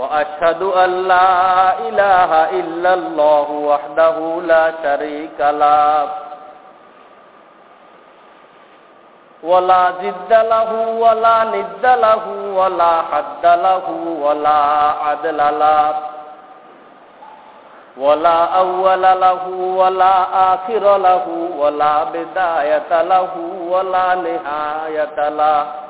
وأشهد أن لا إله إلا الله وحده لا شريك له. ولا جد له ولا ند له ولا حد له ولا عدل له. ولا أول له ولا آخر له ولا بداية له ولا نهاية له.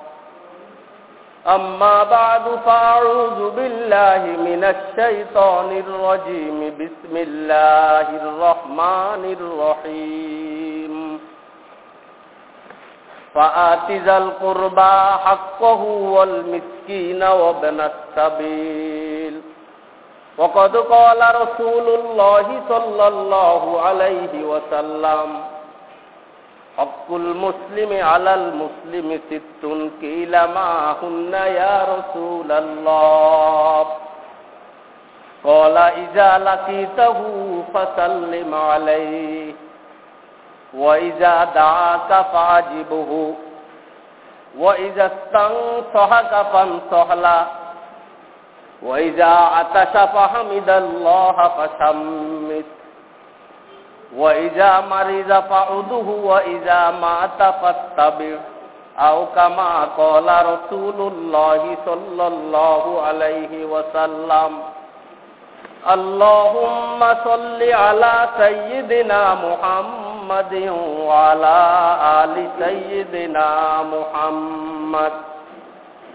أما بعد فأعوذ بالله من الشيطان الرجيم. بسم الله الرحمن الرحيم. فآت ذا القربى حقه والمسكين وابن السبيل. وقد قال رسول الله صلى الله عليه وسلم حق المسلم على المسلم ست قيل ما هن يا رسول الله قال إذا لقيته فسلم عليه وإذا دعاك فعجبه وإذا استنصحك فانصح له وإذا عطش فحمد الله فشمت وإذا مرض فعده وإذا مات فاتبع أو كما قال رسول الله صلى الله عليه وسلم اللهم صل على سيدنا محمد وعلى آل سيدنا محمد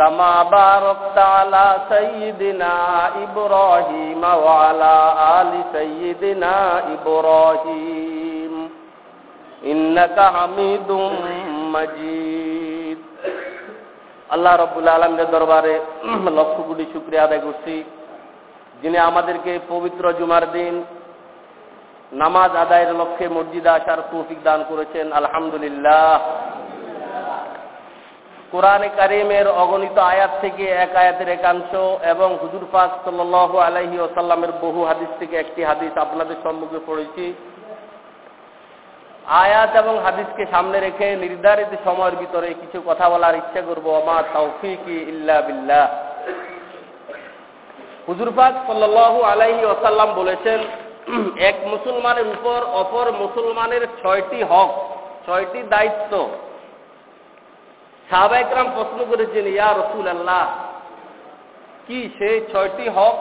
كما باركت على سيدنا إبراهيم وعلى آل سيدنا إبراهيم إنك حميد مجيد আল্লাহ রব্বুল আলমের দরবারে লক্ষ কোটি শুক্রিয়া আদায় করছি যিনি আমাদেরকে পবিত্র জুমার দিন নামাজ আদায়ের লক্ষ্যে মসজিদে আসার তৌফিক দান করেছেন আলহামদুলিল্লাহ কোরআনে কারিমের অগণিত আয়াত থেকে এক আয়াতের একাংশ এবং হুজুর পাক সাল আলহি ওসাল্লামের বহু হাদিস থেকে একটি হাদিস আপনাদের সম্মুখে পড়েছি। আয়াত এবং হাদিসকে সামনে রেখে নির্ধারিত সময়ের ভিতরে কিছু কথা বলার ইচ্ছা করব। আমার তৌফিক ইল্লা বিল্লাহ। হুজুর পাক সাল আলাইহি ওসাল্লাম বলেছেন, এক মুসলমানের উপর অপর মুসলমানের ছয়টি হক, ছয়টি দায়িত্ব সাহাবাইকরাম প্রশ্ন করেছেন, ইয়া রসুল আল্লাহ কি সেই ছয়টি হক?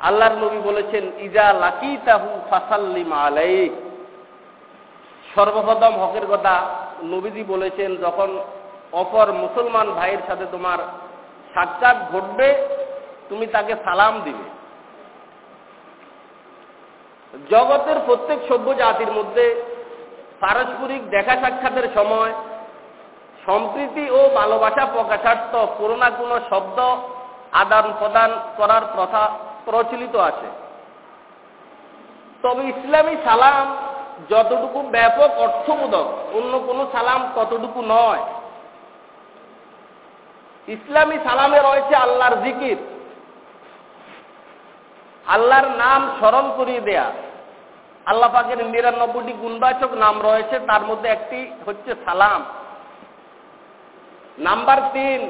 আল্লাহর নবী বলেছেন, ইজা লাকি তাহু ফাসাল্লিম আলাই সর্বপ্রথম হকের কথা নবীজি বলেছেন, যখন অপর মুসলমান ভাইয়ের সাথে তোমার সাক্ষাৎ ঘটবে, তুমি তাকে সালাম দিবে। জগতের প্রত্যেক সভ্য জাতির মধ্যে পারস্পরিক দেখা সাক্ষাতের সময় সম্প্রীতি ও ভালোবাসা প্রকাশার্থ কোনো না কোনো শব্দ আদান প্রদান করার প্রথা প্রচলিত আছে। তবে ইসলামী সালাম যতটুকু ব্যাপক অর্থবোধক, অন্য কোনো সালাম ততটুকু নয়। ইসলামী সালামে রয়েছে আল্লাহর জিকির, আল্লাহর নাম স্মরণ করিয়ে দেয়া। আল্লাহ পাকের নিরানব্বইটি গুণবাচক নাম রয়েছে, তার মধ্যে একটি হচ্ছে সালাম। নাম্বার তিন,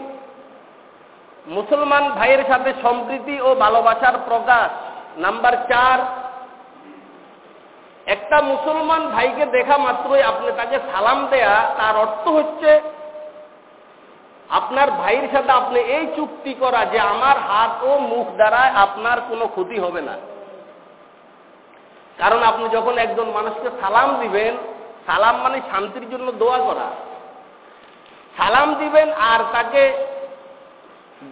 মুসলমান ভাইয়ের সাথে সম্প্রীতি ও ভালোবাসার প্রকাশ। নাম্বার চার, একটা মুসলমান ভাইকে দেখা মাত্রই আপনি তাকে সালাম দেয়া, তার অর্থ হচ্ছে, আপনার ভাইয়ের সাথে আপনি এই চুক্তি করা যে আমার হাত ও মুখ দ্বারা আপনার কোনো ক্ষতি হবে না। কারণ আপনি যখন একজন মানুষকে সালাম দিবেন, সালাম মানে শান্তির জন্য দোয়া করা। সালাম দিবেন আর তাকে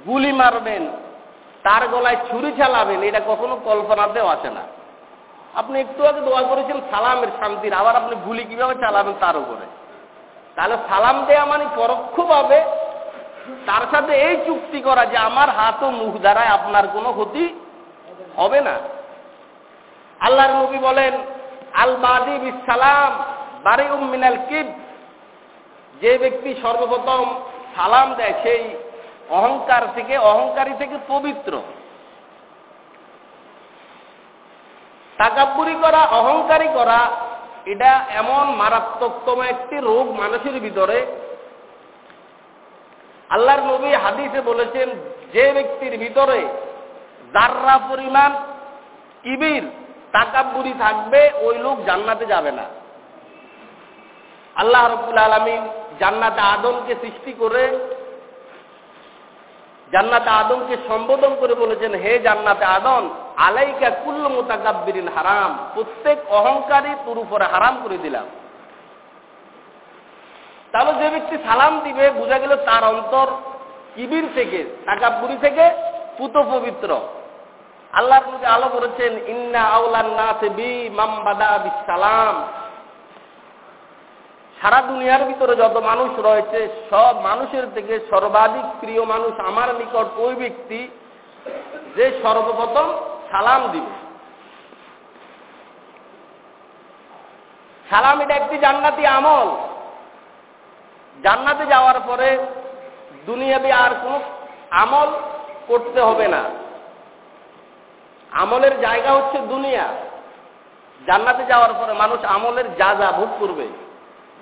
গুলি মারবেন, তার গলায় ছুরি চালাবেন, এটা কখনো কল্পনাতেও আসে না। আপনি একটু আগে দোয়া করেছেন, সালামের শান্তির, আবার আপনি গুলি কীভাবে চালাবেন তার উপরে? তাহলে সালাম দেয়া মানে পরোক্ষভাবে তার সাথে এই চুক্তি করা যে আমার হাত ও মুখ দ্বারায় আপনার কোনো ক্ষতি হবে না। আল্লাহর নবী বলেন আল বাদি সালাম বারে মিনাল কিব যে ব্যক্তি সর্বপ্রথম সালাম দেয়, সেই অহংকার থেকে, অহংকারী থেকে পবিত্র। তাকাব্বুরি করা, অহংকারী করা, এটা এমন মারাত্মকতম একটি রোগ মানুষের ভিতরে। আল্লাহর নবী হাদিসে বলেছেন, যে ব্যক্তির ভিতরে দাররা পরিমাণ কিবির তাকাব্বুরি থাকবে, ওই লোক জান্নাতে যাবে না। আল্লাহ রব্বুল আলমিন জান্নাতে আদমকে সৃষ্টি করে, জান্নাতে আদমকে সম্বোধন করে বলেছেন, হে জান্নাতে আদম, আলাইকা কুল্ল মোতাকাব্বিরিন হারাম, প্রত্যেক অহংকারী তোর উপরে হারাম করে দিলাম। তাহলে যে ব্যক্তি সালাম দিবে, বোঝা গেল তার অন্তর কিবির থেকে, তাকাব্বুরি থেকে পুত পবিত্র আল্লাহ আলো করেছেন, ইন্না আউলান নাসে বি মামবাদা বিসালাম সারা দুনিয়ার ভিতরে যত মানুষ রয়েছে, সব মানুষের থেকে সর্বাধিক প্রিয় মানুষ আমার নিকট ওই ব্যক্তি যে সর্বপ্রথম সালাম দিবে। সালাম এটা একটি জান্নাতি আমল। জান্নাতে যাওয়ার পরে দুনিয়াবি আর কোনো আমল করতে হবে না। আমলের জায়গা হচ্ছে দুনিয়া। জান্নাতে যাওয়ার পরে মানুষ আমলের যা যা ভোগ করবে।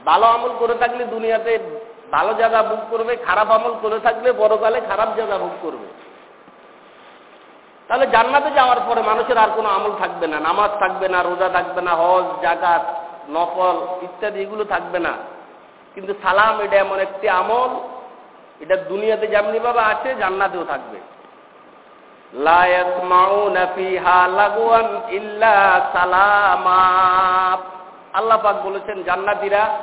ভালো আমল করে থাকলে দুনিয়াতে ভালো জায়গা ভোগ করবে, খারাপ আমল করে থাকলে বড়কালে খারাপ জায়গা ভোগ করবে। তাহলে জান্নাতে যাওয়ার পরে মানুষের আর কোনো আমল থাকবে না, নামাজ থাকবে না, রোজা থাকবে না, হজ জাকাত নফল ইত্যাদি এগুলো থাকবে না। কিন্তু সালাম এটা এমন একটি আমল, এটা দুনিয়াতে যেমনি ভাবে আছে, জান্নাতেও থাকবে। আল্লাহ পাক বলেছেন, জান্নাতিরা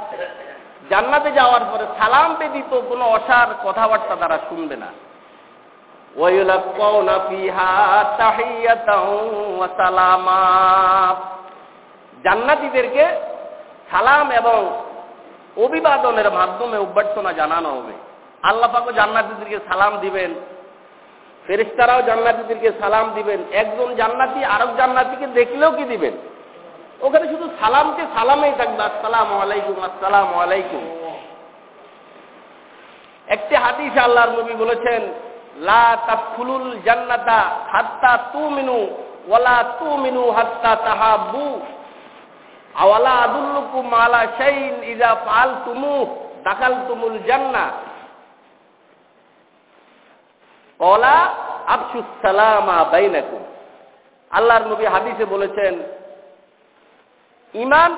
জান্নাতে যাওয়ার পরে সালাম ব্যতীত কোনো অসার কথাবার্তা তারা শুনবে না। জান্নাতিদেরকে সালাম এবং অভিবাদনের মাধ্যমে অভ্যর্থনা জানানো হবে। আল্লাহ পাকও জান্নাতিদেরকে সালাম দিবেন। ফেরিস্তারাও জান্নাতিদেরকে সালাম দিবেন। একজন জান্নাতি আরেক জান্নাতিকে দেখলেও কি দিবেন? ওখানে শুধু সালামকে সালামেই থাকবে, আসসালাম আলাইকুম আসসালাম আলাইকুম। একটি হাদিস আল্লাহর নবী বলেছেন, লা জান্নাতা হাত্তা হাত্তা আওয়ালা শাইন ইজা আল্লাহর নবী হাদিসে বলেছেন ইমান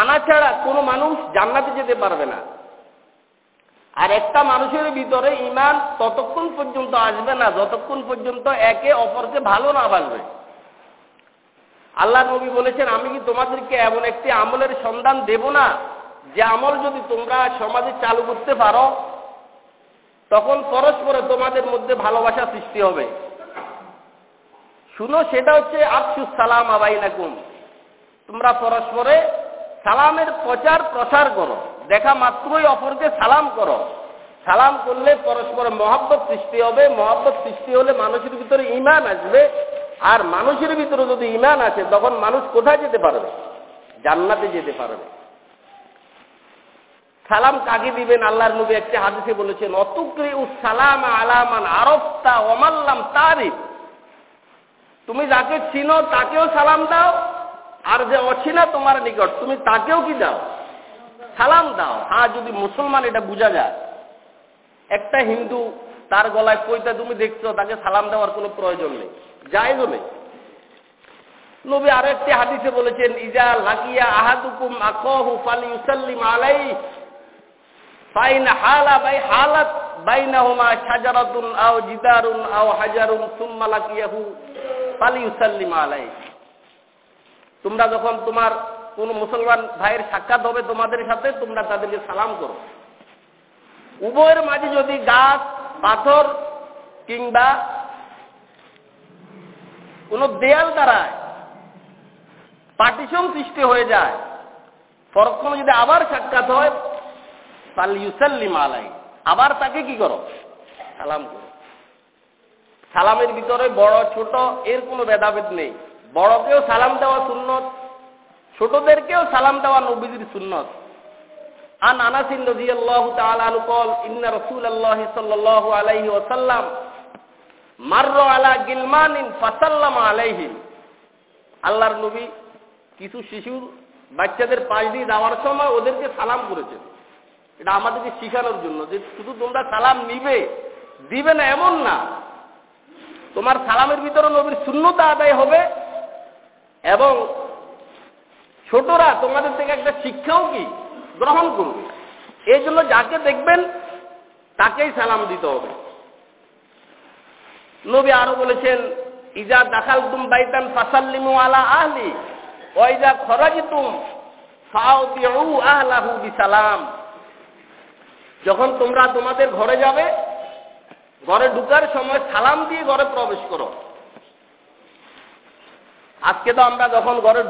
আনা ছাড়া কোনো মানুষ জান্নাতে যেতে পারবে না। আর একটা মানুষের ভিতরে ইমান ততক্ষণ পর্যন্ত আসবে না, যতক্ষণ পর্যন্ত একে অপরকে ভালো না বাসবে আল্লাহ নবী বলেছেন, আমি কি তোমাদেরকে এমন একটি আমলের সন্ধান দেব না, যে আমল যদি তোমরা সমাজে চালু করতে পারো, তখন পরস্পরে তোমাদের মধ্যে ভালোবাসা সৃষ্টি হবে। শুনো, সেটা হচ্ছে, আফসুস সালাম আবাইনাকুম তোমরা পরস্পরে সালামের প্রচার, প্রসার করো। দেখা মাত্রই অপরকে সালাম করো। সালাম করলে পরস্পর মহাব্বত সৃষ্টি হবে। মহাব্বত সৃষ্টি হলে মানুষের ভিতরে ইমান আসবে। আর মানুষের ভিতরে যদি ইমান আছে তখন মানুষ কোথায় যেতে পারবে? জান্নাতে যেতে পারবে। সালাম কাকে দিবেন? আল্লাহর নবী একটি হাদিসে বলেছেন, অতুক্রি সালাম আলামান আরফতা ওমাল্লাম তারিফ। তুমি যাকে চিনো, তাকেও সালাম দাও। আর যে অচিনা তোমার নিকট, তুমি তাকেও কি দাও? সালাম দাও। হ্যাঁ যদি মুসলমান এটা বোঝা যায়। একটা হিন্দু তার গলায় পইতা তুমি দেখছ, তাকে সালাম দেওয়ার কোনো প্রয়োজন নেই। যাই নেই নবী আরও একটি হাদিসে বলেছেন, ইজা লাকিয়া আহাদুকুম আকহু ফালি ইউসাল্লিম আলাই ফাইন হালা বাই, হালাত বাইনাহুমা শাজারাতুন আও জিদারুন আও হাজারুন সুম্মা লাকিয়াহু ফালি ইউসাল্লিম আলাই তোমরা যখন তোমার কোন মুসলমান ভাইয়ের সাক্ষাৎ হবে তোমাদের সাথে, তোমরা তাদেরকে সালাম করো। উভয়ের মাঝে যদি গাছ, পাথর কিংবা কোন দেয়াল দ্বারায় পার্টিশন সৃষ্টি হয়ে যায়, পরক্ষণে যদি আবার সাক্ষাৎ হয়, তাহলে ইউসাল্লিম আলাই আবার তাকে কি করো? সালাম করো। সালামের ভিতরে বড়, ছোট, এর কোনো ভেদাভেদ নেই। বড়কেও সালাম দেওয়া সুন্নত, ছোটদেরকেও সালাম দেওয়া নবীদের সুন্নত। আন আনাসিন রাদিয়াল্লাহু তাআলা আনহু কল, ইন্না রাসূলুল্লাহি সাল্লাল্লাহু আলাইহি ওয়াসাল্লাম মাররা আলা গিলমানিন ফাসাল্লামা আলাইহি আল্লাহর নবী কিছু শিশুর বাচ্চাদের পাশ দিয়ে যাওয়ার সময় ওদেরকে সালাম করেছেন। এটা আমাদেরকে শিখানোর জন্য যে শুধু তোমরা সালাম নিবে, দিবে না এমন না। তোমার সালামের ভিতরে নবীর শূন্যতা আদায় হবে এবং ছোটরা তোমাদের থেকে একটা শিক্ষাও কি? গ্রহণ করবে। এই জন্য যাকে দেখবেন, তাকেই সালাম দিতে হবে। নবী আরও বলেছেন, ইজা দাখাল তুম বাইতান ফাসাল্লিমু আলা আহলি ওয়াইজা খরাজিতুম ফাউদিউ আহলাহু বিসালাম। যখন তোমরা তোমাদের ঘরে যাবে, ঘরে ঢুকার সময় সালাম দিয়ে ঘরে প্রবেশ করো। আজকে তো আমরা যখন ঘরে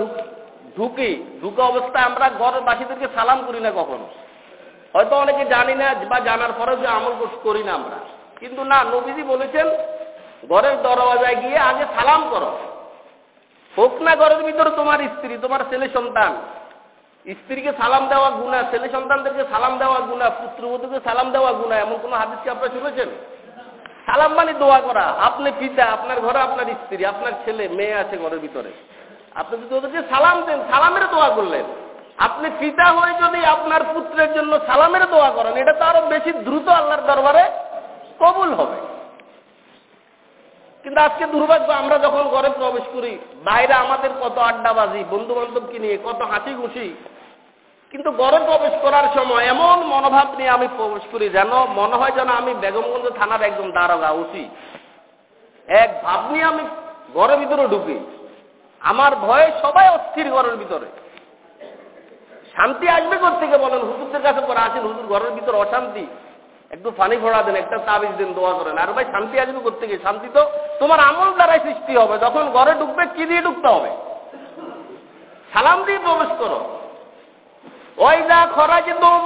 ঢুকি, ঢুকে অবস্থায় আমরা ঘরের বাসীদেরকে সালাম করি না কখনো। হয়তো অনেকে জানি না বা জানার পরেও যে আমল করি না আমরা। কিন্তু না, নবীজি বলেছেন, ঘরের দরওয়াজায় গিয়ে আগে সালাম করো। হোক না ঘরের ভিতরে তোমার স্ত্রী, তোমার ছেলে সন্তান। স্ত্রীকে সালাম দেওয়া গুণা ছেলে সন্তানদেরকে সালাম দেওয়া গুণা পুত্রবধূকে সালাম দেওয়া গুণা এমন কোনো হাদিস কি আপনারা শুনেছেন? সালাম মানে দোয়া করা। আপনি পিতা, আপনার ঘরে, আপনার স্ত্রী, আপনার ছেলে, মেয়ে আছে ঘরের ভিতরে। আপনি যদি ওদেরকে সালাম দেন, সালামের দোয়া করলেন। আপনি পিতা হয়ে যদি আপনার পুত্রের জন্য সালামের দোয়া করেন, এটা তো আরও বেশি দ্রুত আল্লাহর দরবারে কবুল হবে। কিন্তু আজকে দুর্ভাগ্য, আমরা যখন ঘরে প্রবেশ করি, বাইরে আমাদের কত আড্ডাবাজি বন্ধু বান্ধবকে নিয়ে কত হাসি খুশি কিন্তু ঘরে প্রবেশ করার সময় এমন মনোভাব নিয়ে আমি প্রবেশ করি যেন মনে হয় যেন আমি বেগমগঞ্জ থানার একজন দারোগা উচি এক ভাব নিয়ে আমি ঘরের ভিতরে ঢুকি। আমার ভয়ে সবাই অস্থির ঘরের ভিতরে। শান্তি আসবে থেকে বলেন? হুজুরদের কাছে করে আসেন হুজুর ঘরের ভিতরে অশান্তি। একটু পানি ফোড়া দেন, একটা তাবিজ দিন, দোয়া করেন। আর ভাই, শান্তি আসবে গিয়ে শান্তি তো তোমার আমল দ্বারাই সৃষ্টি হবে। যখন ঘরে ঢুকবে, কি দিয়ে ঢুকতে হবে? সালাম দিয়ে প্রবেশ করো। ওই যা খরাজ তুম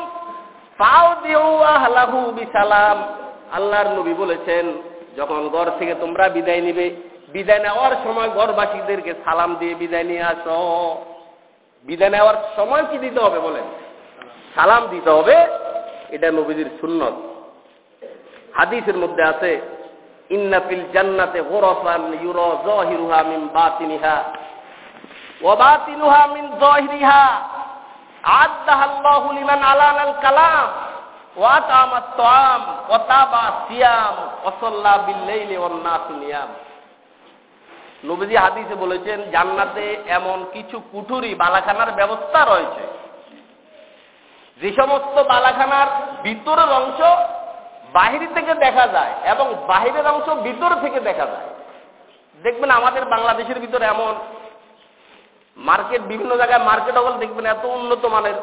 পাও দিও আহলাহু বিসালাম। আল্লাহর নবী বলেছেন, যখন ঘর থেকে তোমরা বিদায় নিবে, বিদায় নেওয়ার সময় ঘরবাসীদেরকে সালাম দিয়ে বিদায় নিয়ে আসো। বিদায় নেওয়ার সময় কি দিতে হবে বলেন? সালাম দিতে হবে, এটা নবীজির সুন্নত। হাদিসের মধ্যে আছে ইন্নাফিল জান্নাতে গোরফান ইউরো জহিরুহা মিন বাতিনিহা ওয়া মিন জহিরিহা। হাদিসে বলেছেন, জান্নাতে এমন কিছু কুঠুরি বালাখানার ব্যবস্থা রয়েছে। যে সমস্ত বালাখানার ভিতরের অংশ বাহির থেকে দেখা যায় এবং বাহিরের অংশ ভিতর থেকে দেখা যায়। দেখবেন আমাদের বাংলাদেশের ভিতরে এমন মার্কেট, বিভিন্ন জায়গায় মার্কেট হল দেখবেন এত উন্নত মানের।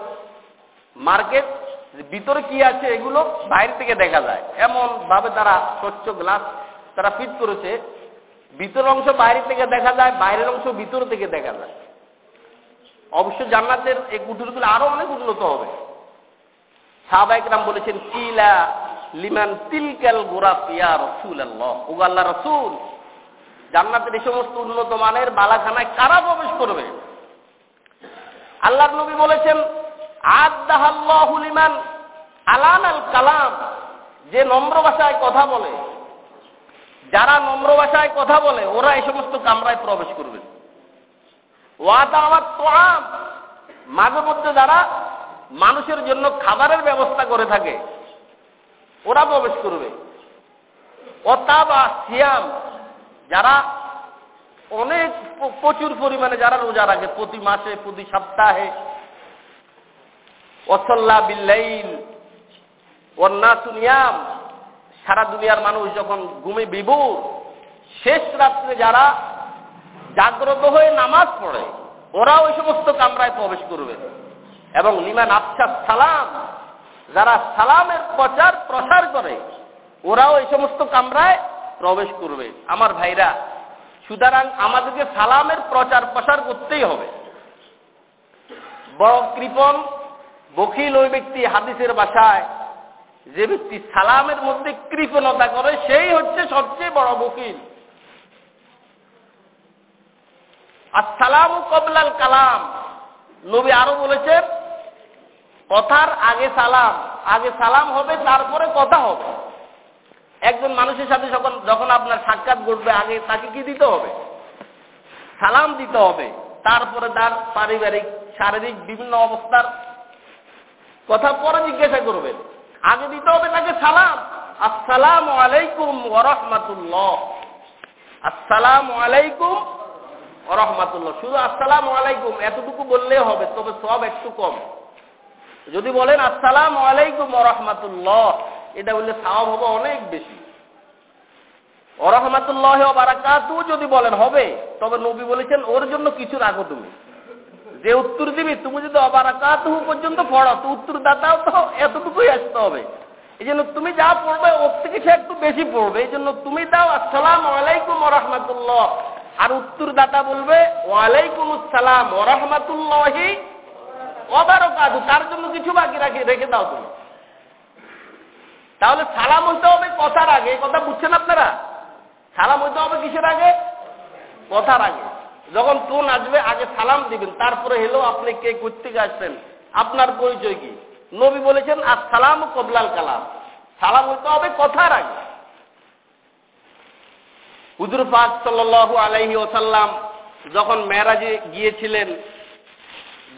মার্কেট, ভিতরে কি আছে এগুলো বাইরে থেকে দেখা যায়। এমন ভাবে তারা স্বচ্ছ গ্লাস তারা ফিট করেছে। ভিতরের অংশ বাইরে থেকে দেখা যায়, বাইরের অংশ ভিতর থেকে দেখা যায়। অবশ্য জান্নাতের এই কুঠুরগুলো আরও অনেক উন্নত হবে। সাহবাইকরাম বলেছেন, কিলা লিমান তিলকাল গোরাফ ইয়া রসুল আল্লাহ ও রসুল জান্নাতের এই সমস্ত উন্নত মানের বালাখানায় কারা প্রবেশ করবে? আল্লাহর নবী বলেছেন আদাহাল্লাহুল ইমান আলান আল কালাম। যে নম্র ভাষায় কথা বলে, যারা নম্র ভাষায় কথা বলে, ওরা এই সমস্ত কামরায় প্রবেশ করবে। ওয়াদা আমার তোয়াম। মাঝে মধ্যে যারা মানুষের জন্য খাবারের ব্যবস্থা করে থাকে, ওরা প্রবেশ করবে। অতাবা সিয়াম। যারা অনেক প্রচুর পরিমাণে যারা রোজা রাখে, প্রতি মাসে, প্রতি সপ্তাহে অসল্লা বিল্লাইল অন্না সুনিয়াম সারা দুনিয়ার মানুষ যখন ঘুমে বিভুর, শেষ রাত্রে যারা জাগ্রত হয়ে নামাজ পড়ে, ওরা ওই সমস্ত কামরায় প্রবেশ করবে। এবং লিমান আফসা সালাম, যারা সালামের প্রচার প্রসার করে, ওরাও এই সমস্ত কামরায় প্রবেশ করবে। আমার ভাইরা, সুতরাং আমাদেরকে সালামের প্রচার প্রসার করতেই হবে। বড় কৃপন বকিল ওই ব্যক্তি হাদিসের বাসায়, যে ব্যক্তি সালামের মধ্যে কৃপণতা করে, সেই হচ্ছে সবচেয়ে বড় বকিল আর সালাম কবলাল কালাম। নবী আরও বলেছেন, কথার আগে সালাম আগে সালাম হবে, তারপরে কথা হবে। একজন মানুষের সাথে যখন যখন আপনার সাক্ষাৎ ঘটবে, আগে তাকে কি দিতে হবে? সালাম দিতে হবে। তারপরে তার পারিবারিক, শারীরিক বিভিন্ন অবস্থার কথা পরে জিজ্ঞাসা করবেন আগে দিতে হবে তাকে সালাম। আসসালাম আলাইকুম ওরহমাতুল্লাহ আসসালাম আলাইকুম ওরহমাতুল্লাহ শুধু আসসালাম আলাইকুম এতটুকু বললেই হবে, তবে সব একটু কম। যদি বলেন আসসালাম আলাইকুম ওরহমাতুল্লাহ এটা বললে সাওয়াব হবে অনেক বেশি। অরহমাতুল্লাহ বারাকাতু যদি বলেন, হবে। তবে নবী বলেছেন, ওর জন্য কিছু রাখো তুমি। যে উত্তর দিবি, তুমি যদি অবারাকাতু পর্যন্ত পড়ো, তো উত্তর দাতাও তো এতটুকুই আসতে হবে। এই জন্য তুমি যা পড়বে, ওর থেকে সে একটু বেশি পড়বে। এই জন্য তুমি দাও, আসসালাম আলাইকুম রহমাতুল্লাহ আর উত্তর দাতা বলবে ওয়ালাইকুম আসসালাম ওরহমাতুল্লাহি অবারকাতু তার জন্য কিছু বাকি রাখি রেখে দাও তুমি। তাহলে সালাম হইতে হবে কথার আগে। কথা বুঝছেন আপনারা? সালাম হইতে হবে কিসের আগে? কথার আগে। যখন ফোন আসবে, আগে সালাম দিবেন। তারপরে হেলো আপনি কে করতে আসছেন? আপনার পরিচয় কি? নবী বলেছেন আর সালাম কবলাল কালাম। সালাম হইতে হবে কথার আগে। হুজুর পাক সাল্লাহ আলাইহি ওসাল্লাম যখন মেরাজে গিয়েছিলেন,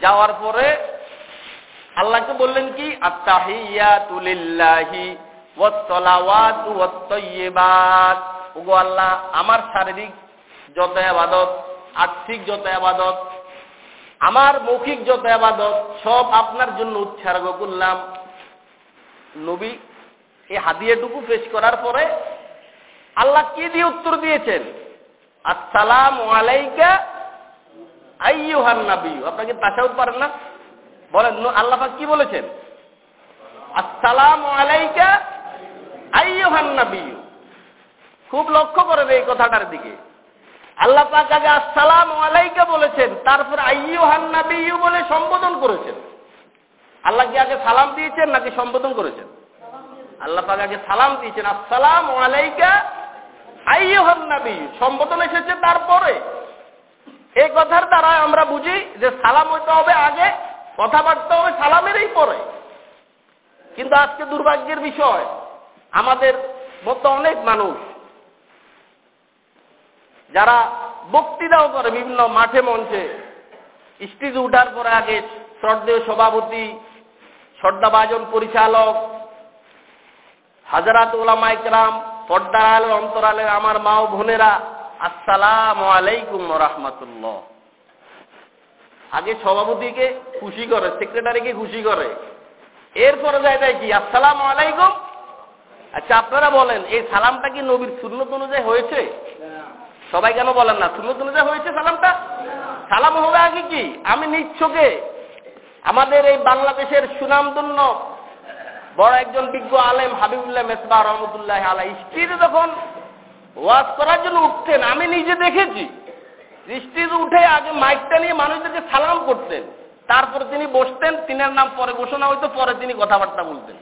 যাওয়ার পরে আল্লাহকে বললেন কি? ওয়াসসালাওয়াতু ওয়াত-তাইয়্যিবাত আল্লাহ, আমার শারীরিক যত আবাদত, আর্থিক যত আবাদত, আমার মৌখিক যত আবাদত, সব আপনার জন্য উৎসর্গ করলাম। নবী, এই হাদিয়াটুকু পেশ করার পরে আল্লাহ কি দিয়ে উত্তর দিয়েছেন? আসসালাম আলাইকা, আইয়ুহান নাবী। আপনাকে তাসাউদ পারেন না? বলেন, আল্লাহ কি বলেছেন? আসসালাম আলাইকা খুব লক্ষ্য করেন এই কথাটার দিকে। আল্লাহ পাক আগে আসসালাম আলাইকা বলেছেন, তারপর আইয়ুহান নাবিয়্যু বলে সম্বোধন করেছেন। আল্লাহ কি আগে সালাম দিয়েছেন নাকি সম্বোধন করেছেন? আল্লাহ পাক আগে সালাম দিয়েছেন, আসসালাম আলাইকা আইয়ুহান নাবিয়্যু। সম্বোধন এসেছে তারপরে। এই কথার দ্বারা আমরা বুঝি যে সালাম হইতে হবে আগে, কথাবার্তা হবে সালামেরই পরে। কিন্তু আজকে দুর্ভাগ্যের বিষয় আমাদের মতো অনেক মানুষ যারা বক্তৃতাও করে বিভিন্ন মাঠে মঞ্চে। স্টেজ উঠার পরে আগে শ্রদ্ধেয় সভাপতি শ্রদ্ধাভাজন পরিচালক, হাজারাত ওলামা ইকরাম, পর্দার আলের অন্তরালের আমার মা ও বোনেরা, আসসালাম আলাইকুম রহমতুল্লাহ। আগে সভাপতিকে খুশি করে, সেক্রেটারিকে খুশি করে। এরপরে যায় কি? আসসালাম আলাইকুম আচ্ছা আপনারা বলেন, এই সালামটা কি নবীর সুন্নত অনুযায়ী হয়েছে? সবাই কেন বলেন না? সুন্নত অনুযায়ী হয়েছে সালামটা? সালাম হবে আগে কি? আমি নিচ্ছকে আমাদের এই বাংলাদেশের সুনামধন্য বড় একজন বিজ্ঞ আলেম হাবিবুল্লাহ মেসবা রহমতুল্লাহ আলাই স্ত্রীতে যখন ওয়াজ করার জন্য উঠতেন, আমি নিজে দেখেছি স্ত্রীতে উঠে আগে মাইকটা নিয়ে মানুষদেরকে সালাম করতেন। তারপরে তিনি বসতেন, তিনের নাম পরে ঘোষণা হইতো, পরে তিনি কথাবার্তা বলতেন।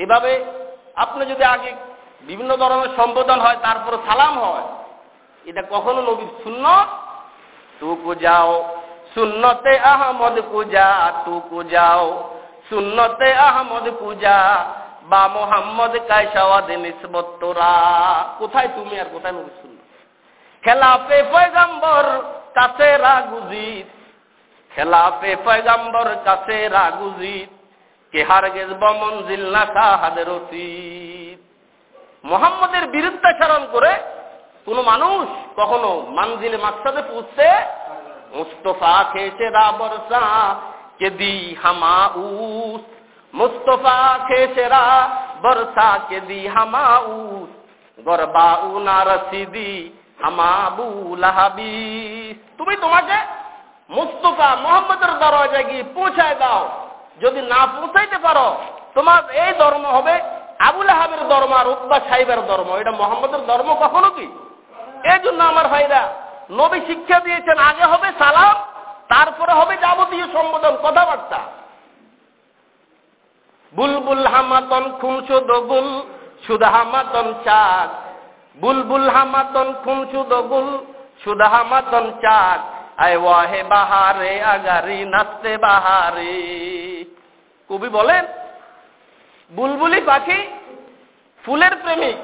এভাবে আপনি যদি আগে বিভিন্ন ধরনের সম্বোধন হয়, তারপর সালাম হয়, এটা কখনো নবীর শূন্য টুকু যাও, সুন্নতে আহমদ পূজা টুকু যাও, সুন্নতে আহমদ পূজা, বা মোহাম্মদ কায়সাওয়াদ নিসবত তোরা। কোথায় তুমি আর কোথায় নবী শূন্য খেলাফে পয়গাম্বর কাছে রাগুজিত খেলাফে পয়গাম্বর কাছে রাগুজিত কে হার গেজব মঞ্জিল না কাহাদের অতীত। মোহাম্মদের বিরুদ্ধাচরণ করে কোন মানুষ কখনো মানজিলে মাকসাদে পৌঁছতে মুস্তফা খেয়েছে রাবরসা কে দি হামা উস মুস্তফা খেয়েছে রা বরসা, কে দি হামা উস গরবা উনা রসিদি হামা বু লাহাবি তুমি তোমাকে মুস্তফা মোহাম্মদের দরজায় গিয়ে পৌঁছায় দাও। যদি না পৌঁছাইতে পারো, তোমার এই ধর্ম হবে আবুল আহাবের ধর্ম আর উদ্বা সাহেবের ধর্ম। এটা মোহাম্মদের ধর্ম কখনো কি? এই জন্য আমার ভাইরা, নবী শিক্ষা দিয়েছেন, আগে হবে সালাম, তারপরে হবে যাবতীয় সম্বোধন, কথাবার্তা। বুলবুল হামাতন খুমসু দগুল সুদা হামাতন চাক বুলবুল হামাতন খুমসু দগুল সুদা হামাতন চাক আয় ওয়াহে বাহারে, আগারি নাচতে বাহারে। কবি বলেন, বুলবুলি পাখি ফুলের প্রেমিক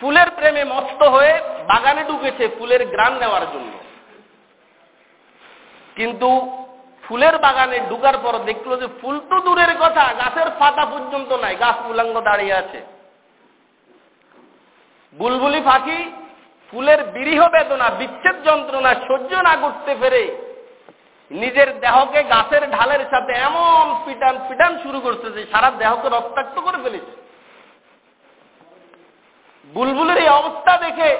ফুলের প্রেমে মস্ত হয়ে বাগানে ঢুকেছে ফুলের গ্রান নেওয়ার জন্য। কিন্তু ফুলের বাগানে ঢুকার পর দেখল যে ফুল তো দূরের কথা, গাছের পাতা পর্যন্ত নাই, গাছ উলাঙ্গ দাঁড়িয়ে আছে। বুলবুলি পাখি ফুলের বিরিহ বেদনা, বিচ্ছেদ যন্ত্রণা সহ্য না করতে পেরে নিজের দেহকে গাছের ঢালের সাথে এমন পিটান পিটান শুরু করছে যে সারা দেহকে রক্তাক্ত করে ফেলেছে। বুলবুলের এই অবস্থা দেখে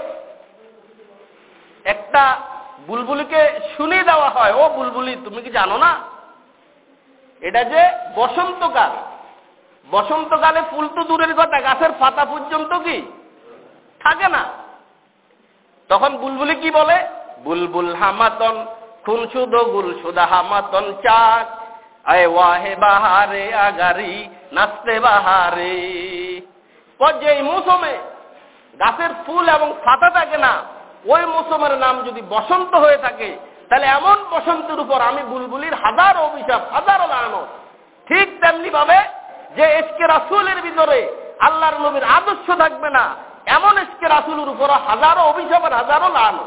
একটা বুলবুলিকে শুনে দেওয়া হয়, ও বুলবুলি, তুমি কি জানো না? এটা যে বসন্তকাল। বসন্তকালে ফুল তো দূরের কথা, গাছের পাতা পর্যন্ত কি? থাকে না। তখন বুলবুলি কি বলে? বুলবুল হামাতন খুনসু দগুল সুদা হামাতন চাক। আয় ওয়াহে বাহারে আগারি, নাচতে বাহারে। যে মৌসুমে গাছের ফুল এবং পাতা থাকে না, ওই মৌসুমের নাম যদি বসন্ত হয়ে থাকে, তাহলে এমন বসন্তের উপর আমি বুলবুলির হাজার অভিশাপ, হাজারো লাগানো। ঠিক তেমনি ভাবে যে এসকে রাসুলের ভিতরে আল্লাহর নবীর আদর্শ থাকবে না, এমন এসকে রাসুলের উপর হাজারো অভিশাপের হাজারো লাগানো।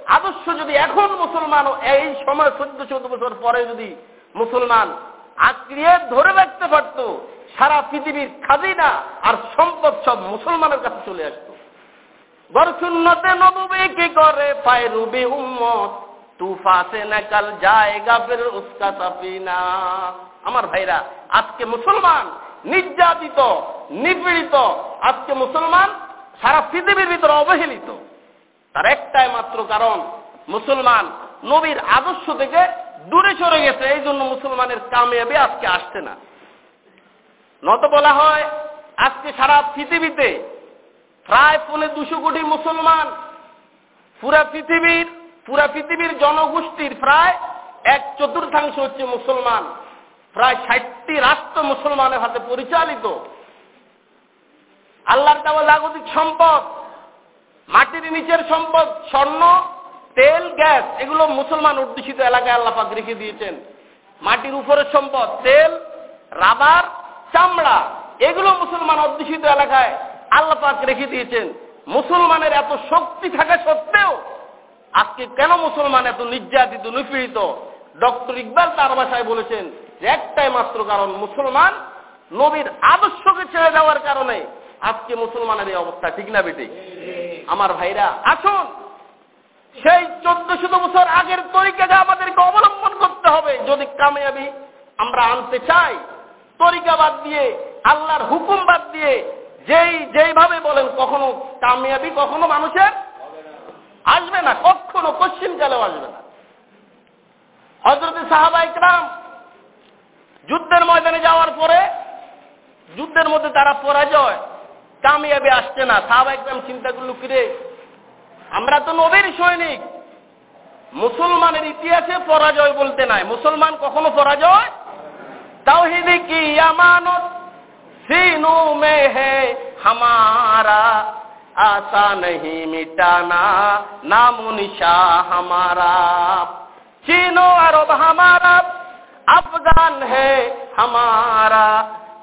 আদর্শ যদি এখন মুসলমান এই সময় চোদ্দ চোদ্দ বছর পরে যদি মুসলমান আঁকড়িয়ে ধরে রাখতে পারতো, সারা পৃথিবীর খাজিনা আর সম্পদ সব মুসলমানের কাছে চলে আসতো। গরসুন্নতে নবী কি করে? ফায়রুবি উম্মত তুফাসে নাকাল জায়গা ফের উস্কা সাফিনা। আমার ভাইরা, আজকে মুসলমান নির্যাতিত, নিপীড়িত, আজকে মুসলমান সারা পৃথিবীর ভিতরে অবহেলিত। তার একটাই মাত্র কারণ, মুসলমান নবীর আদর্শ থেকে দূরে সরে গেছে এই জন্য মুসলমানের কামিয়াবি আজকে আসছে না। নত বলা হয়, আজকে সারা পৃথিবীতে প্রায় পৌনে দুশো কোটি মুসলমান, পুরা পৃথিবীর পুরা পৃথিবীর জনগোষ্ঠীর প্রায় এক চতুর্থাংশ হচ্ছে মুসলমান। প্রায় ষাটটি রাষ্ট্র মুসলমানের হাতে পরিচালিত। আল্লাহর দেওয়া জাগতিক সম্পদ মাটির নিচের সম্পদ, স্বর্ণ, তেল, গ্যাস, এগুলো মুসলমান অধ্যুষিত এলাকায় আল্লাপাক রেখে দিয়েছেন। মাটির উপরের সম্পদ, তেল, রাবার, চামড়া, এগুলো মুসলমান অধ্যুষিত এলাকায় আল্লাপাক রেখে দিয়েছেন। মুসলমানের এত শক্তি থাকা সত্ত্বেও আজকে কেন মুসলমান এত নির্যাতিত, নিপীড়িত? ডক্টর ইকবাল তার ভাষায় বলেছেন যে একটাই মাত্র কারণ, মুসলমান নবীর আদর্শকে ছেড়ে দেওয়ার কারণে আজকে মুসলমানের এই অবস্থা, ঠিক না বেটে আমার ভাইরা, আসুন। সেই চোদ্দ শত বছর আগের তরিকাকে আমাদেরকে অবলম্বন করতে হবে। যদি কামিয়াবি আমরা আনতে চাই, তরিকা বাদ দিয়ে, আল্লাহর হুকুম বাদ দিয়ে, যেই, যেইভাবে বলেন, কখনো কামিয়াবি, কখনো মানুষের আসবে না, কখনো কশ্চিন কালেও আসবে না। হজরত সাহাবা ইকরাম যুদ্ধের ময়দানে যাওয়ার পরে, যুদ্ধের মধ্যে তারা পরাজয় কামিয়াবি আসছে না। সাহাব একদম চিন্তা করল, কিরে, আমরা তো নবীর সৈনিক। মুসলমানের ইতিহাসে পরাজয় বলতে নাই। মুসলমান কখনো পরাজয়? তাওহিদি কি আমানত সিনু মে হে, হামারা আশা নেহি মিটানা, নাম নিশা হামারা। চিনো আরব হামারা, আফগান হে হামারা,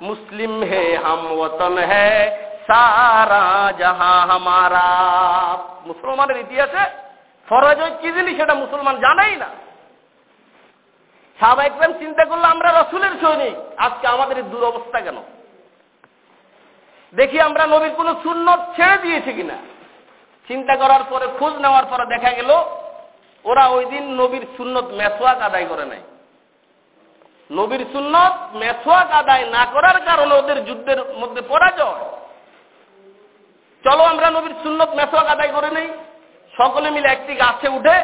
মুসলিম হে হাম ওতন হে সারা জাহা হামারা। মুসলমানের ইতিহাসে ফরাজয় কি জিনিস সেটা মুসলমান জানাই না। সাহবা ইকরাম চিন্তা করল, আমরা রসুলের সৈনিক, আজকে আমাদের দুরবস্থা কেন? দেখি আমরা নবীর কোন সুন্নত ছেড়ে দিয়েছি কিনা। চিন্তা করার পরে, খোঁজ নেওয়ার পরে দেখা গেল, ওরা ওই দিন নবীর সুন্নত মেসোয়াক আদায় করে নাই। নবীর সুন্নত মেসোয়াক আদায় না করার কারণে ওদের যুদ্ধের মধ্যে পরাজয়। চলো আমরা নবীর সুন্নত মেসোয়াক আদায় করে নেই। সকলে মিলে একটি গাছে উঠে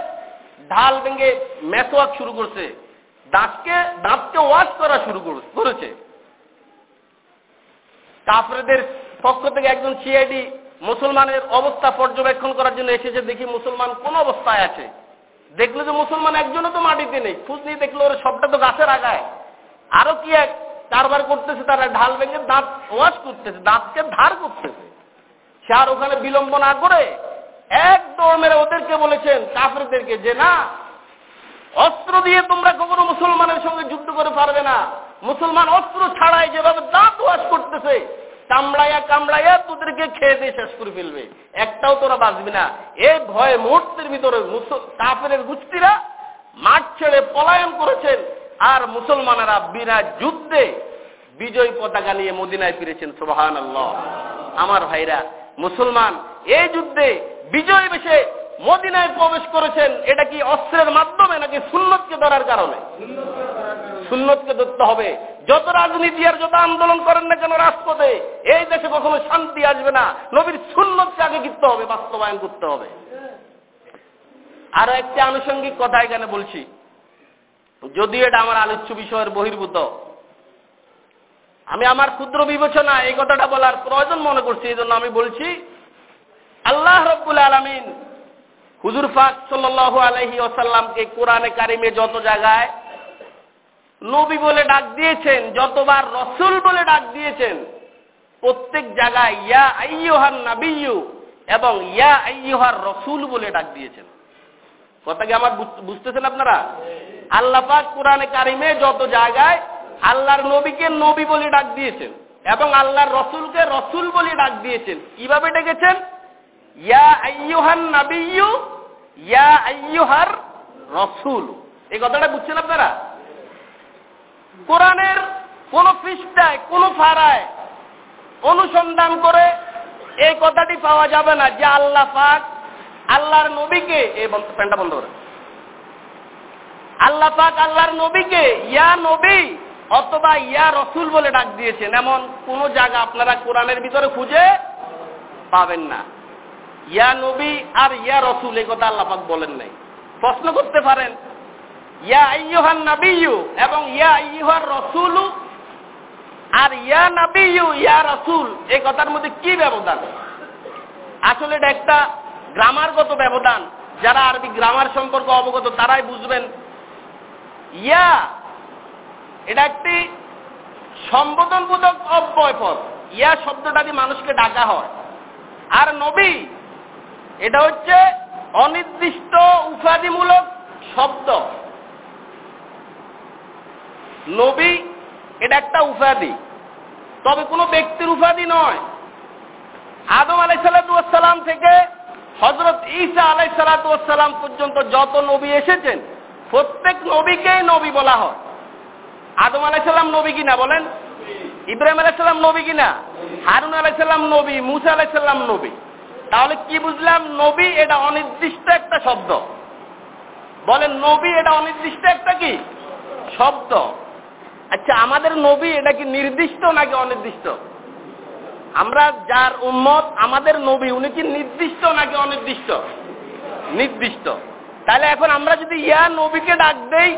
ঢাল ভেঙে মেসোয়াক শুরু করছে। দাঁতকে দাঁতকে ওয়াশ করা শুরু করেছে। কাফরেদের পক্ষ থেকে একজন সিআইডি মুসলমানের অবস্থা পর্যবেক্ষণ করার জন্য এসেছে। দেখি মুসলমান কোন অবস্থায় আছে। দেখল যে মুসলমান একজনও তো মাটিতে নেই। খুঁজ নিয়ে দেখল ওরা সবটা তো গাছের আগায়। আরও কি এক কারবার করতেছে, তারা ঢাল ভেঙে দাঁত ওয়াশ করতেছে, দাঁতকে ধার করতেছে। সে আর ওখানে বিলম্ব না করে একদম মেরে ওদেরকে বলেছেন কাফেরদেরকে যে না, অস্ত্র দিয়ে তোমরা কখনো মুসলমানের সঙ্গে যুদ্ধ করে পারবে না। মুসলমান অস্ত্র ছাড়াই যেভাবে দাঁত ওয়াশ করতেছে, কামড়াইয়া কামড়াইয়া তোদেরকে খেয়ে দিয়ে শেষ করে ফেলবে। একটাও তোরা বাঁচবি না। এই ভয়ে মুহূর্তের ভিতরে কাফের গুস্তিরা মাঠ ছেড়ে পলায়ন করেছেন আর মুসলমানেরা বিনা যুদ্ধে বিজয় পতাকা নিয়ে মদিনায় ফিরেছেন সোহান আল্লাহ আমার ভাইরা মুসলমান এই যুদ্ধে বিজয় বেশে মদিনায় প্রবেশ করেছেন, এটা কি অস্ত্রের মাধ্যমে নাকি সুন্নতকে ধরার কারণে? সুন্নতকে ধরতে হবে। যত রাজনীতি আর যত আন্দোলন করেন না কেন রাজপথে, এই দেশে কখনো শান্তি আসবে না। নবীর সুন্নতকে আগে কিনতে হবে, বাস্তবায়ন করতে হবে। আরও একটি আনুষঙ্গিক কথা এখানে বলছি। যদিও এটা আমার আলোচ্য বিষয়ের বহির্ভূত আমি আমার ক্ষুদ্র বিবেচনা এই কথাটা বলার প্রয়োজন মনে করছি এই জন্য আমি বলছি আল্লাহ রব্বুল আলমিন হুজুর ফাক সাল্লাহ আলহি ওসাল্লামকে কোরআনে কারিমে যত জায়গায় নবী বলে ডাক দিয়েছেন যতবার রসুল বলে ডাক দিয়েছেন প্রত্যেক জায়গায় ইয়া আইয়ুহার নাবিয়ু এবং ইয়া আইয়ুহার রসুল বলে ডাক দিয়েছেন। কথা কি আমার বুঝতেছেন আপনারা? আল্লাহ পাক কোরআনে কারিমে যত জায়গায় আল্লাহর নবীকে নবী বলে ডাক দিয়েছেন এবং আল্লাহর রসুলকে রসুল বলে ডাক দিয়েছেন। কীভাবে ডেকেছেন? ইয়া আইয়ুহান নাবিয়ু ইয়া আইয়ুহার রসুল। এই কথাটা বুঝছেন আপনারা? কোরআনের কোন পৃষ্ঠায়, কোন ফাড়ায় অনুসন্ধান করে এই কথাটি পাওয়া যাবে না যে আল্লাহ পাক আল্লাহর নবীকে, এই প্যান্টটা বন্ধ করে আল্লাহ পাক আল্লাহর নবীকে, ইয়া নবী অথবা ইয়া রসুল বলে ডাক দিয়েছেন, এমন কোন জায়গা আপনারা কোরআনের ভিতরে খুঁজে পাবেন না। ইয়া নবী আর ইয়া রসুল, এই কথা আল্লাহ পাক বলেন নাই। প্রশ্ন করতে পারেন, ইয়া আইয়ুহান নাবিয়ু এবং ইয়া আইয়ুহার রসুলু আর ইয়া নাবিয়ু ইয়া রসুল, এই কথার মধ্যে কি ব্যবধান? আসলে এটা একটা গ্রামারগত ব্যবধান। যারা আরবি গ্রামার সম্পর্কে অবগত, তারাই বুঝবেন, ইয়া এটা একটি সম্বোধনবোধক অব্যয় পদ ইয়া শব্দটা দিয়ে মানুষকে ডাকা হয়। আর নবী, এটা হচ্ছে অনির্দিষ্ট উপাধিমূলক শব্দ। নবী, এটা একটা উপাধি। তবে কোনো ব্যক্তির উপাধি নয়। আদম আলাই সালাতাম থেকে হজরত ঈসা আলাই সালাতাম পর্যন্ত যত নবী এসেছেন, প্রত্যেক নবীকেই নবী বলা হয়। আদম আলাইসাল্লাম নবী কিনা বলেন? ইব্রাহিম আলাইসাল্লাম নবী কিনা? হারুন আলাইসাল্লাম নবী, মুসা আলাইসাল্লাম নবী। তাহলে কি বুঝলাম? নবী এটা অনির্দিষ্ট একটা শব্দ। বলেন, নবী এটা অনির্দিষ্ট একটা কি? শব্দ। আচ্ছা আমাদের নবী এটা কি নির্দিষ্ট নাকি অনির্দিষ্ট? আমরা যার উম্মত, আমাদের নবী, উনি কি নির্দিষ্ট নাকি অনির্দিষ্ট? নির্দিষ্ট। তাহলে এখন আমরা যদি ইয়া নবীকে ডাক দেই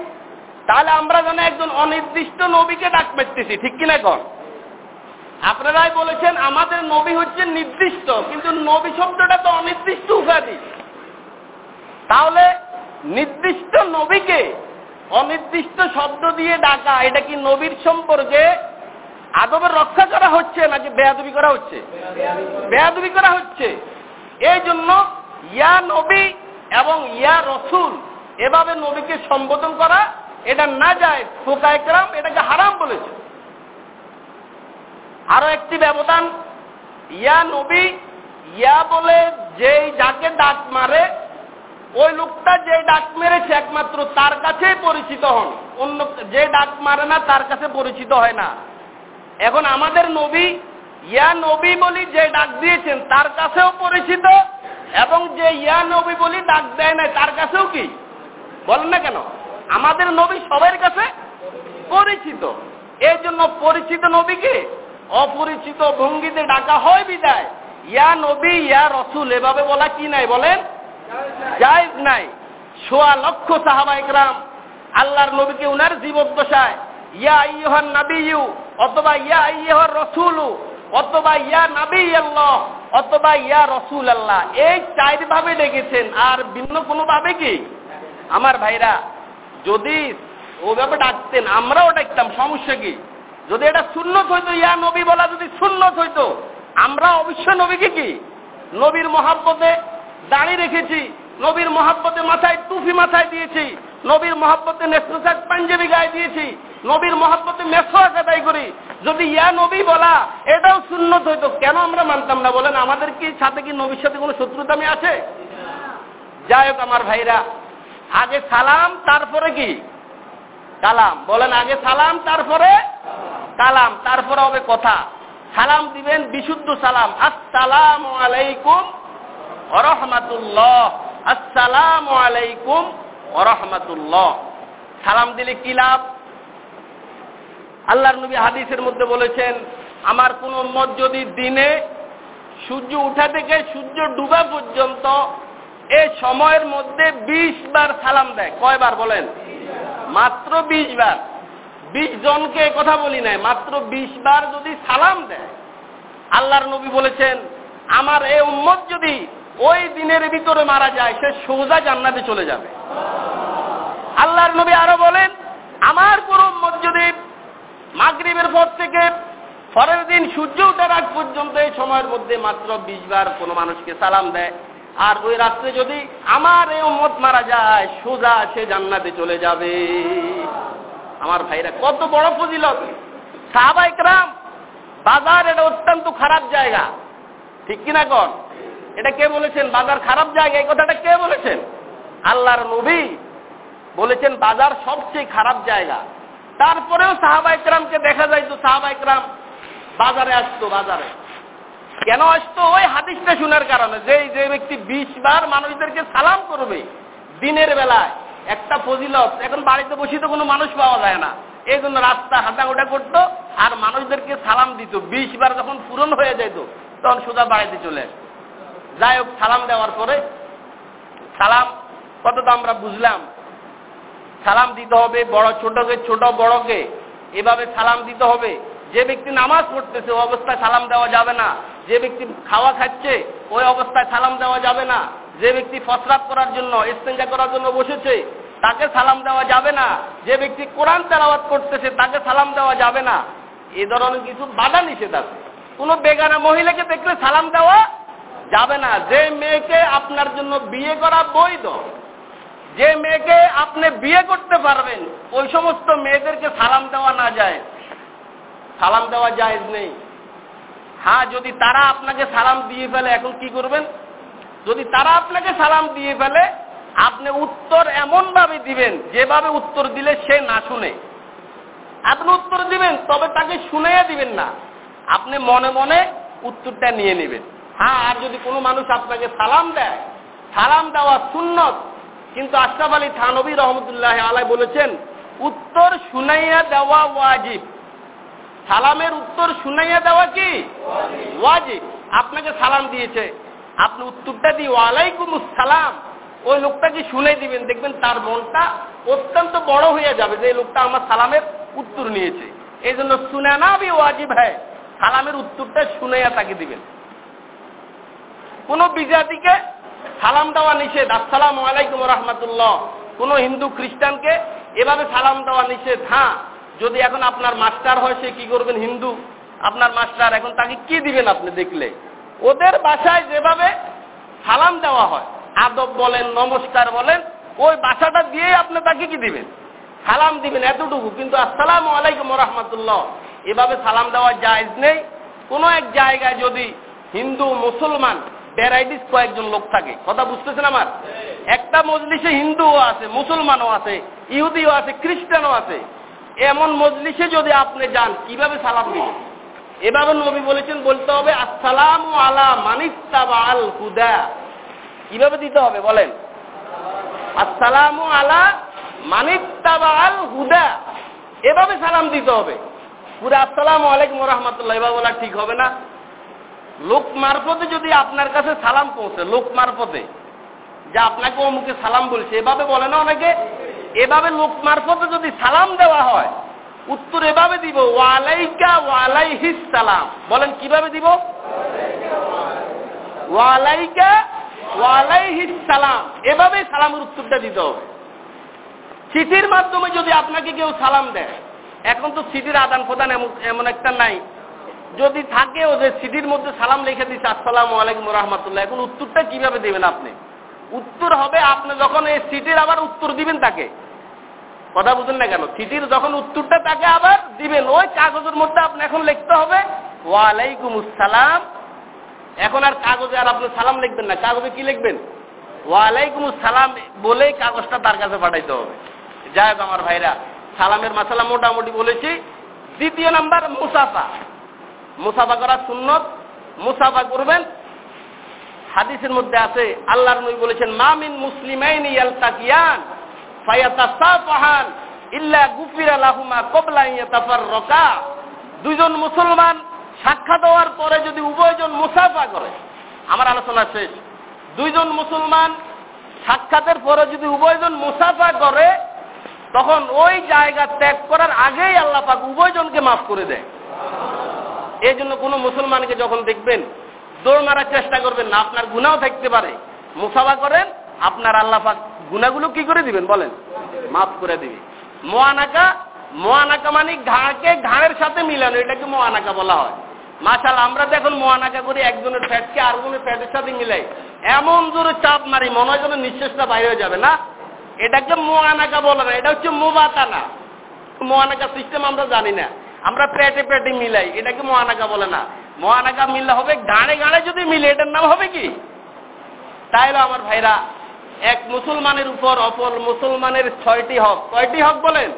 তাহলে আমরা যেন একজন অনির্দিষ্ট নবীকে ডাক পেতেছি ঠিক কিনা এখন আপনারাই বলেছেন আমাদের নবী হচ্ছে নির্দিষ্ট, কিন্তু নবী শব্দটা তো অনির্দিষ্ট উপাধি। তাহলে নির্দিষ্ট নবীকে অনির্দিষ্ট শব্দ দিয়ে ডাকা, এটা কি নবীর সম্পর্কে আদবের রক্ষা করা হচ্ছে নাকি বেয়াদবি করা হচ্ছে? বেয়াদবি করা হচ্ছে। এই জন্য ইয়া নবী এবং ইয়া রসুল এভাবে নবীকে সম্বোধন করা এটা না যায় ফোকায়করাম এটাকে হারাম বলেছে। আরও একটি ব্যবধান, ইয়া নবী, ইয়া বলে যেই যাকে ডাক মারে, ওই লোকটা যে ডাক মেরেছে একমাত্র তার কাছেই পরিচিত হন। অন্য যে ডাক মারে না, তার কাছে পরিচিত হয় না। এখন আমাদের নবী, ইয়া নবী বলি যে ডাক দিয়েছেন, তার কাছেও পরিচিত, এবং যে ইয়া নবী বলি ডাক দেয় না তার কাছেও কি? বলেন না কেন? আমাদের নবী সবার কাছে পরিচিত। এই জন্য পরিচিত নবীকে অপরিচিত ভঙ্গিতে ডাকা হয় বিদায়। ইয়া নবী, ইয়া রসুল, এভাবে বলা কি নাই বলেন? জায়জ নাই। সোয়া লক্ষ সাহাবা একরাম আল্লাহর নবীকে উনার জীবদ্দশায়, ইয়া ইয়হান নাবিয়ু অথবা ইয়া ইয়হর রসুলু, অথবা ইয়া নাবি আল্লাহ অথবা ইয়া রসুল আল্লাহ এই চার ভাবে ডেকেছেন। আর ভিন্ন কোনো ভাবে কি? আমার ভাইরা যদি ও ওভাবে ডাকতেন, আমরাও ডাকতাম, সমস্যা কি? যদি এটা শূন্যত হইতো, ইয়া নবী বলা যদি শূন্যত হইতো, আমরা অবশ্য নবীকে কি? নবীর মহাব্বতে দাঁড়িয়ে রেখেছি, নবীর মহাব্বতে মাথায় টুফি মাথায় দিয়েছি, নবীর মহাব্বতে নেসরোসাক পাঞ্জাবি গায়ে দিয়েছি, নবীর মহাব্বতে মেসোয়াক আদায় করি। যদি ইয়া নবী বলা, এটাও শূন্যত হইতো, কেন আমরা মানতাম না? বলেন, আমাদের কি সাথে কি নবীর সাথে কোনো শত্রুতামি আছে? যাই হোক, আমার ভাইরা আগে সালাম, তারপরে কি? কালাম। বলেন, আগে সালাম, তারপরে কালাম। তারপরে হবে কথা। সালাম দিবেন, বিশুদ্ধ সালাম। আসসালাম আলাইকুম অরহমাতুল্লাহ আসসালাম আলাইকুম অরহমাতুল্লাহ সালাম দিলে কি লাভ? আল্লাহর নবী হাদিসের মধ্যে বলেছেন, আমার কোন মত যদি দিনে সূর্য উঠা থেকে সূর্য ডুবা পর্যন্ত এই সময়ের মধ্যে বিশ বার সালাম দেয়। কয়বার বলেন? মাত্র বিশ বার। বিশ জনকে কথা বলি নাই, মাত্র বিশ বার যদি সালাম দেয়। আল্লাহর নবী বলেছেন, আমার এই উম্মত যদি ওই দিনের ভিতরে মারা যায়, সে সোজা জান্নাতে চলে যাবে। আল্লাহর নবী আরও বলেন, আমার কোন উম্মত যদি মাগরিবের পর থেকে পরের দিন সূর্য উঠার আগ পর্যন্ত এই সময়ের মধ্যে মাত্র বিশ বার কোনো মানুষকে সালাম দেয় আর ওই রাত্রে যদি আমার এই উম্মত মারা যায়, সোজা সে জান্নাতে চলে যাবে। আমার ভাইরা, কত বড় ফজিলত। সাহাবাইকরাম বাজার এটা অত্যন্ত খারাপ জায়গা। ঠিক কিনা কন? এটা কে বলেছেন? বাজার খারাপ জায়গা, এই কথাটা কে বলেছেন? আল্লাহর নবী বলেছেন, বাজার সবচেয়ে খারাপ জায়গা। তারপরেও সাহাবাইকরামকে দেখা যায় তো সাহাবাইকরাম বাজারে আসতো, বাজারে। কেন আসতো? ওই হাদিসটা শোনার কারণে। যে যে ব্যক্তি বিশ বার মানুষদেরকে সালাম করবে দিনের বেলায়, একটা ফজিলত, এখন বাড়িতে বসে তো কোনো মানুষ পাওয়া যায় না। এই জন্য রাস্তা হাঁটাঘোটা করতো আর মানুষদেরকে সালাম দিত। বিশ বার যখন পূরণ হয়ে যেত, তখন সোজা বাড়িতে চলে আসতো। যাই হোক, সালাম দেওয়ার পরে, সালাম, কত তো আমরা বুঝলাম। সালাম দিতে হবে বড় ছোটকে, ছোট বড়কে। এভাবে সালাম দিতে হবে। যে ব্যক্তি নামাজ পড়তেছে অবস্থায় সালাম দেওয়া যাবে না। যে ব্যক্তি খাওয়া খাচ্ছে, ওই অবস্থায় সালাম দেওয়া যাবে না। যে ব্যক্তি ফসরাত করার জন্য, ইস্তেঞ্জা করার জন্য বসেছে, তাকে সালাম দেওয়া যাবে না। যে ব্যক্তি কোরআন তেলাওয়াত করতেছে তাকে সালাম দেওয়া যাবে না। এ ধরনের কিছু বাধা নিষেধ আছে। কোনো বেগানা মহিলাকে দেখলে সালাম দেওয়া যাবে না। যে মেয়েকে আপনার জন্য বিয়ে করা বৈধ, যে মেয়েকে আপনি বিয়ে করতে পারবেন, ওই সমস্ত মেয়েদেরকে সালাম দেওয়া না যায়। সালাম দেওয়া যায় নেই। হ্যাঁ যদি তারা আপনাকে সালাম দিয়ে ফেলে, এখন কি করবেন? যদি তারা আপনাকে সালাম দিয়ে ফেলে, আপনি উত্তর এমন ভাবে দিবেন, যেভাবে উত্তর দিলে সে না শুনে। আপনি উত্তর দিবেন, তবে তাকে শুনেই দিবেন না। আপনি মনে মনে উত্তরটা নিয়ে নেবেন। হ্যাঁ আর যদি কোনো মানুষ আপনাকে সালাম দেয়, সালাম দেওয়া সুন্নত, কিন্তু আশরাফ আলী থানবী রহমতুল্লাহ আলাই বলেছেন, উত্তর শুনাইয়া দেওয়া ওয়াজিব। সালামের উত্তর শুনাইয়া দেওয়া কি? ওয়াজিব আপনাকে সালাম দিয়েছে। আপনি উত্তরটা দিয়ে, ওয়ালাইকুম সালাম ওই লোকটাকে শুনে দিবেন? দেখবেন তার মনটা অত্যন্ত বড় হয়ে যাবে যে লোকটা আমার সালামের উত্তর নিয়েছে। এই জন্য শুনে না বি ওয়াজিব হ্যাঁ সালামের উত্তরটা শুনাইয়া তাকে দিবেন। কোন বিজাতিকে সালাম দেওয়া নিষেধ, আসসালাম আলাইকুম রহমতুল্লাহ। কোন হিন্দু খ্রিস্টানকে এভাবে সালাম দেওয়া নিষেধ হ্যাঁ যদি এখন আপনার মাস্টার হয় সে কি করবেন? হিন্দু। আপনার মাস্টার এখন তাকে কি দিবেন আপনি দেখলে? ওদের বাসায় যেভাবে সালাম দেওয়া হয় আদব বলেন নমস্কার বলেন ওই বাসাটা দিয়ে আপনি তাকে কি দিবেন? সালাম দিবেন এতটুকু। কিন্তু আসসালাম আলাইকুম রহমতুল্লাহ এভাবে সালাম দেওয়া জায়জ নেই। কোনো এক জায়গায় যদি হিন্দু মুসলমান ভ্যারাইটিস কয়েকজন লোক থাকে কথা বুঝতেছেন আমার? একটা মজলিসে হিন্দুও আছে মুসলমানও আছে ইহুদিও আছে খ্রিস্টানও আছে। এমন মজলিসে যদি আপনি যান, কীভাবে সালাম দিবেন? এভাবে নবী বলেছেন, বলতে হবে, আসসালাম আলা মানিস্তাবা আল হুদা। কীভাবে দিতে হবে, বলেন? আসসালাম আলা মানিস্তাবা আল হুদা। এভাবে সালাম দিতে হবে। পুরো আসসালাম আলাইকুম রহমতুল্লাহ এভাবে বলা ঠিক হবে না। লোক মারফতে যদি আপনার কাছে সালাম পৌঁছে, লোক মারফতে, যে আপনাকে অমুকে সালাম বলছে, এভাবে বলে না অনেকে এভাবে লোক মারফতে যদি সালাম দেওয়া হয়, উত্তর এভাবে দিব, ওয়ালাইকা ওয়ালাইহিস সালাম। বলেন, কীভাবে দিব? ওয়ালাইকা ওয়ালাইহিস সালাম। এভাবেই সালামের উত্তরটা দিতে হবে। চিঠির মাধ্যমে যদি আপনাকে কেউ সালাম দেয়, এখন তো সিটির আদান প্রদান এমন একটা নাই। যদি থাকেও যে সিটির মধ্যে সালাম লিখে দিচ্ছে আসসালাম আলাইকুম রহমতুল্লাহ, এখন উত্তরটা কীভাবে দেবেন আপনি? উত্তর হবে, আপনি যখন এই সিটির আবার উত্তর দিবেন তাকে। কথা বুঝেন না কেন? সিটির যখন উত্তরটা তাকে আবার দিবেন, ওই কাগজের মধ্যে আপনি এখন লিখতে হবে ওয়ালাইকুম সালাম এখন আর কাগজে আর আপনি সালাম লিখবেন না। কাগজে কি লিখবেন? ওয়ালাইকুম সালাম বলেই কাগজটা তার কাছে পাঠাইতে হবে। যাই আমার ভাইরা, সালামের মাসালা মোটামুটি বলেছি। দ্বিতীয় নাম্বার, মুসাফা। মুসাফা করা সুন্নত। মুসাফা করবেন। হাদিসের মধ্যে আছে, আল্লাহর নবী বলেছেন মামিন মুসলিমাইন ইয়ালতাকিয়ান। ফায়াতাসাফাহান ইল্লা গুফিরা লাহুমা কবলা দুইজন মুসলমান সাক্ষাৎ হওয়ার পরে যদি উভয়জন মুসাফা করে, আমার আলোচনা শেষ। দুইজন মুসলমান সাক্ষাতের পরে যদি উভয়জন মুসাফা করে, তখন ওই জায়গা ত্যাগ করার আগেই আল্লাহ পাক উভয়জনকে মাফ করে দেয়। এই জন্য কোনো মুসলমানকে যখন দেখবেন, দৌড় মারার চেষ্টা করবেন না, আপনার গুণাও থাকতে পারে। মুসাফা করেন, আপনার আল্লাহ পাক গুণাগুলো কি করে দিবেন বলেন? মাফ করে দিবে। মোয়ানাকা মোয়ানাকা মানে ঘাড়কে ঘাড়ের সাথে মিলানো, এটাকে মোয়ানাকা বলা হয়। মাশাল আমরা দেখুন মোয়ানাকা করি, একজনের ফ্যাটকে আরেকজনের ফ্যাটের সাথে মিলাই। এমন জোরে চাপ মারি, মনে হয় যেন নিঃশ্বাসটা বাইরে যাবে, না? এটাকে মোয়ানাকা বলে না, এটা হচ্ছে মোবাতানা। মোয়ানাকা সিস্টেম আমরা জানি না। আমরা পেটে পেটে মিলাই, এটাকে মোয়ানাকা বলে না। মোয়ানাকা মিললে হবে গাড়ে গাড়ে যদি মিলে, এটার নাম হবে কি? তাইলে আমার ভাইরা এক মুসলমানের উপর অপর মুসলমানের ছয়টি হক। কয়টি হক বলেন?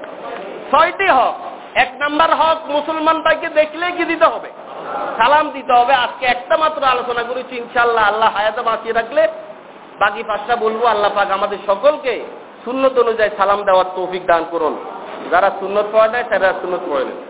ছয়টি হক। এক নাম্বার হক মুসলমান মুসলমানটাকে দেখলেই কি দিতে হবে? সালাম দিতে হবে। আজকে একটা মাত্র আলোচনা করেছি ইনশাল্লাহ আল্লাহ হায়াতে বাঁচিয়ে রাখলে বাকি পাঁচটা বলব। আল্লাহ পাক আমাদের সকলকে সুন্নত অনুযায়ী সালাম দেওয়ার তৌফিক দান করুন। যারা সুন্নত পাওয়া যায় তারা সুন্নত পড়ে নেন।